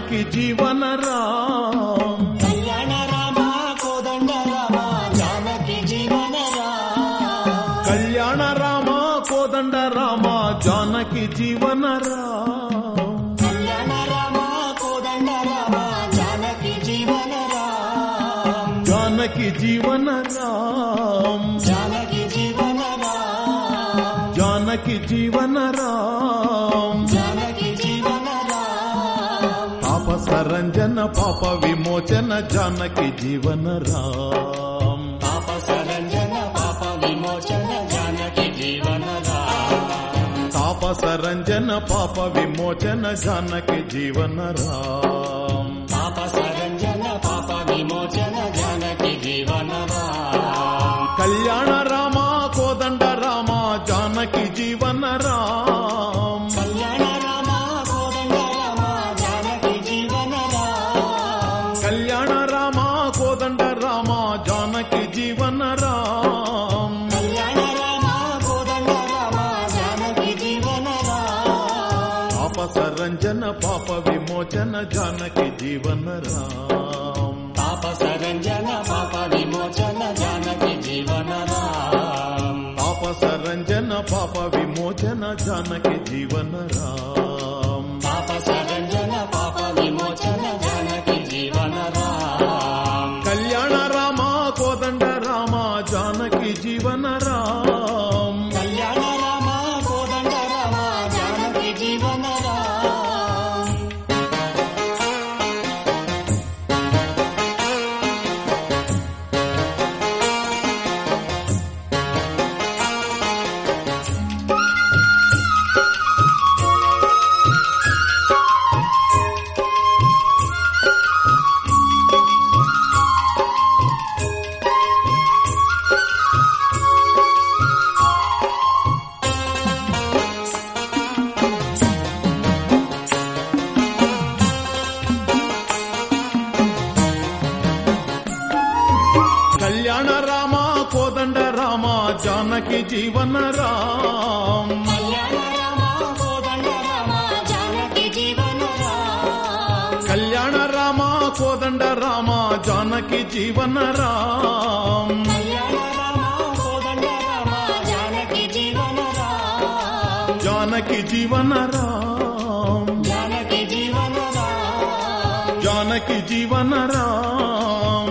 జానకి జీవన రామ్ కళ్యాణ రామ కోదండ రామ జానకి జీవన రామ కళ్యాణ రామ కోదండ రామ జానకి జీవన రామ్ కళ్యాణ రామ కోదండ రామ జానకి జీవన రామ జానకి జీవన రామ్ జానకి జీవన రామ జానకి జీవన రామ్ పాప సరంజన పాప విమోచన జానకి జీవన రామ్. పాప సరంజన పాప విమోచన జానకి జీవన రామ. తాప సరంజన పాప విమోచన జానకి జీవన రామ్. పాప సరంజన కళ్యాణ రామ కోదండ రామ జానకి జీవన రామ్. సరంజన పాప విమోచన జానకి జీవన రామ్. పాప సరంజన పాప విమోచన జానకి జీవన రామ. పాప సరంజన పాప విమోచన జానకి జీవన రామ్. जानकी जीवन जानक जीवन राम। कल्याण राम कोदंड राम जानक जीवन राम। जानक जीवन राम। जानक जीवन राम। जानक जीवन राम।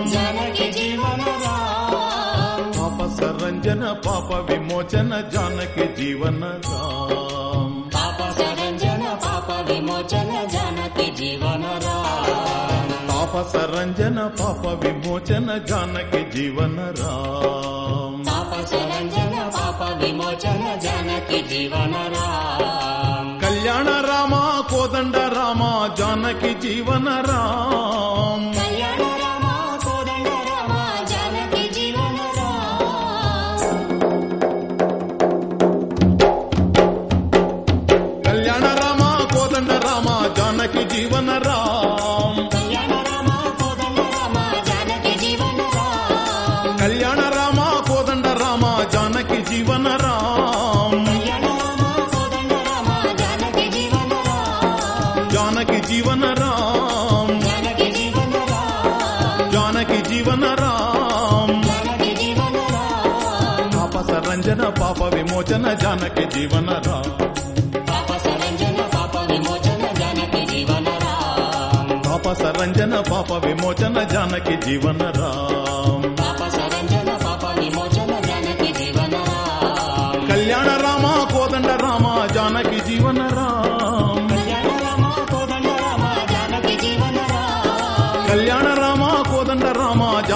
विमोचन जानक जीवन राम। पाप सरंजन पाप विमोचन जानक जीवन राम। पाप सरंजन पाप विमोचन जानक जीवन राम। पाप सरंजन पाप विमोचन जानक जीवन राम। कल्याण रामा कोदंड रामा जानक जीवन राम। జానకి జీవన రామ్. జానకి జీవన రామ. పాప సరంజన పాప విమోచన జానకి జీవన రామ్. పాప సరంజన పాప విమోచన జానకి జీవన రామ.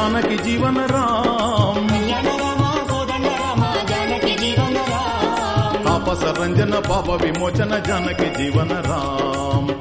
జానకి జీవన రామ. తాపస రంజన పాప విమోచన జానకి జీవన రామ.